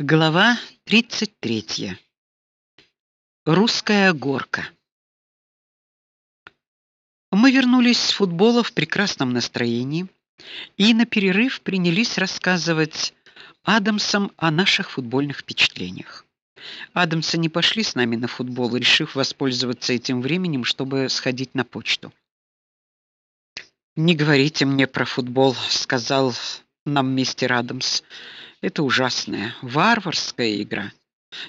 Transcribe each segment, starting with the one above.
Глава 33. Русская горка. Мы вернулись с футбола в прекрасном настроении и на перерыв принялись рассказывать Адамсам о наших футбольных впечатлениях. Адамсы не пошли с нами на футбол, решив воспользоваться этим временем, чтобы сходить на почту. Не говорите мне про футбол, сказал нам мистер Адамс. Это ужасная, варварская игра.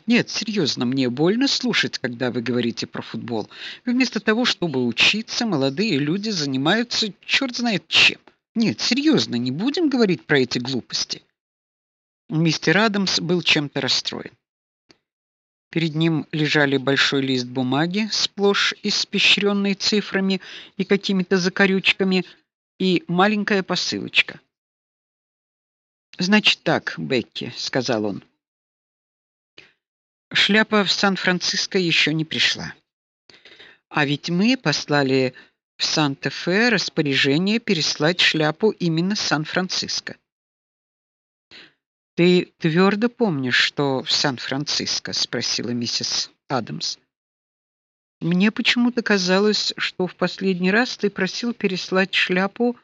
Нет, серьезно, мне больно слушать, когда вы говорите про футбол. Вместо того, чтобы учиться, молодые люди занимаются черт знает чем. Нет, серьезно, не будем говорить про эти глупости. Мистер Адамс был чем-то расстроен. Перед ним лежали большой лист бумаги, сплошь испещренный цифрами и какими-то закорючками, и маленькая посылочка. Значит так, Бекки, сказал он. Шляпа в Сан-Франциско еще не пришла. А ведь мы послали в Санта-Фе распоряжение переслать шляпу именно в Сан-Франциско. Ты твердо помнишь, что в Сан-Франциско, спросила миссис Адамс. Мне почему-то казалось, что в последний раз ты просил переслать шляпу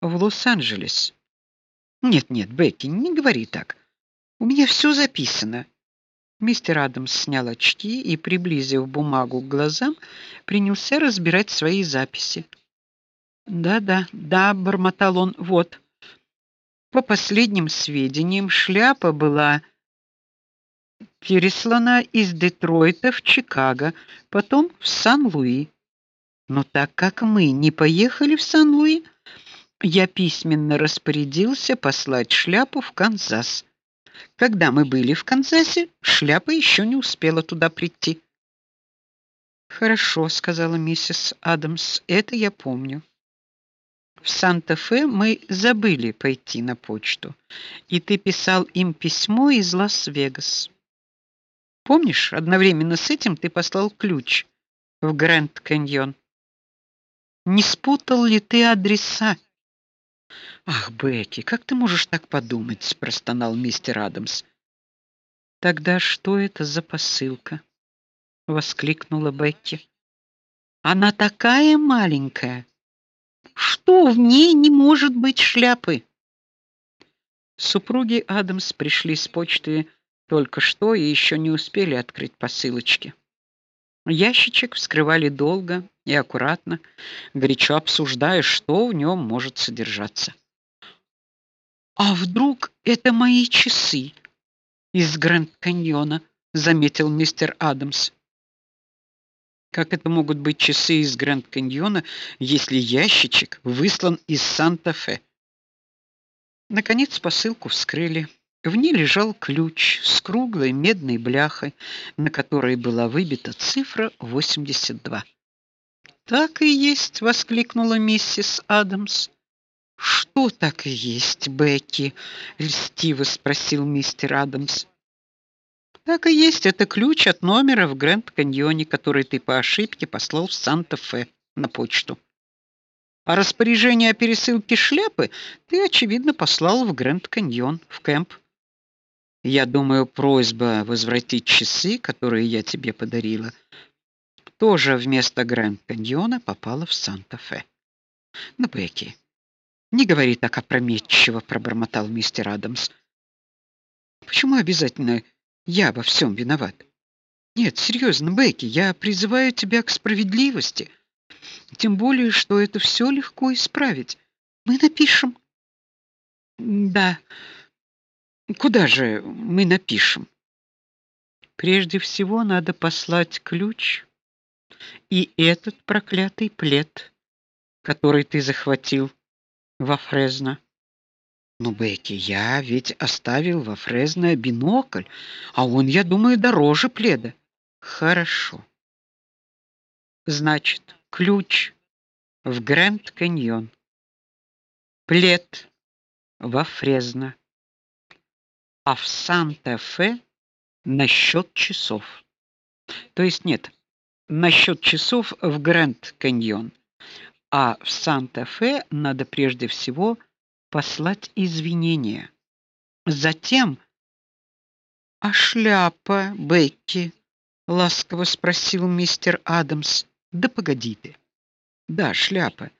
в Лос-Анджелес. Нет, нет, Бекки, не говори так. У меня все записано. Мистер Адамс снял очки и, приблизив бумагу к глазам, принялся разбирать свои записи. Да-да, да, бормотал он. Вот. По последним сведениям, шляпа была переслана из Детройта в Чикаго, потом в Сан-Луи. Но так как мы не поехали в Сан-Луи, я письменно распорядился послать шляпу в Канзас. Когда мы были в Канзасе, шляпа еще не успела туда прийти. Хорошо, сказала миссис Адамс. Это я помню. В Санта-Фе мы забыли пойти на почту, и ты писал им письмо из Лас-Вегас. Помнишь, одновременно с этим ты послал ключ в Гранд-Каньон. Не спутал ли ты адреса? Ах, Бекки, как ты можешь так подумать, простонал мистер Адамс. Тогда что это за посылка? воскликнула Бекки. Она такая маленькая. Что в ней не может быть шляпы? Супруги Адамс пришли с почты только что и еще не успели открыть посылочки. Ящичек вскрывали долго и аккуратно, горячо обсуждая, что в нем может содержаться. А вдруг это мои часы из Гранд-Каньона, заметил мистер Адамс. Как это могут быть часы из Гранд-Каньона, если ящичек выслан из Санта-Фе? Наконец посылку вскрыли. В ней лежал ключ с круглой медной бляхой, на которой была выбита цифра 82. Так и есть, воскликнула миссис Адамс. Что так и есть, Бекки? льстиво спросил мистер Адамс. Так и есть, это ключ от номера в Гранд-Каньоне, который ты по ошибке послал в Санта-Фе на почту. А распоряжение о пересылке шляпы ты очевидно послал в Гранд-Каньон, в кемп. Я думаю, просьба возвратить часы, которые я тебе подарила, тоже вместо Гранд-Каньона попала в Санта-Фе. Ну, Бекки, не говори так опрометчиво, пробормотал мистер Адамс. Почему обязательно я во всем виноват? Нет, серьезно, Бекки, я призываю тебя к справедливости. Тем более, что это все легко исправить. Мы напишем. Да. Куда же мы напишем? Прежде всего надо послать ключ и этот проклятый плед, который ты захватил во Фрезно. Ну, Бекки, я ведь оставил во Фрезно бинокль, а он, я думаю, дороже пледа. Хорошо. Значит, ключ в Гранд Каньон. Плед во Фрезно. А в Санта-Фе насчет часов. То есть нет, насчет часов в Гранд Каньон. А в Санта-Фе надо прежде всего послать извинения. Затем А шляпа, Бекки? ласково спросил мистер Адамс. Да погоди ты. Да, шляпа.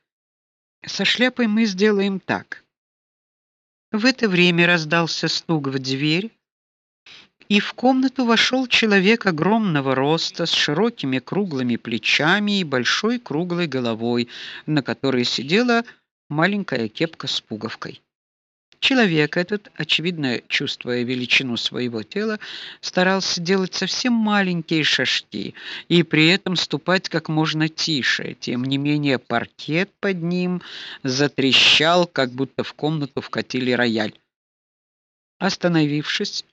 Со шляпой мы сделаем так. В это время раздался стук в дверь, и в комнату вошел человек огромного роста с широкими круглыми плечами и большой круглой головой, на которой сидела маленькая кепка с пуговкой. Человек этот, очевидно, чувствуя величину своего тела, старался делать совсем маленькие шажки и при этом ступать как можно тише. Тем не менее, паркет под ним затрещал, как будто в комнату вкатили рояль. Остановившись,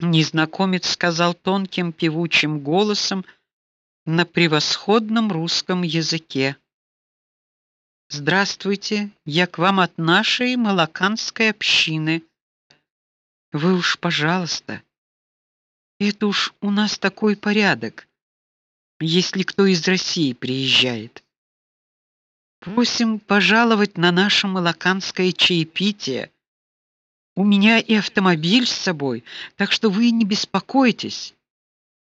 незнакомец сказал тонким певучим голосом на превосходном русском языке: Здравствуйте, я к вам от нашей малаканской общины. Вы уж, пожалуйста. Это уж у нас такой порядок. Если кто из России приезжает, просим пожаловать на наше малаканское чаепитие. У меня и автомобиль с собой, так что вы не беспокойтесь.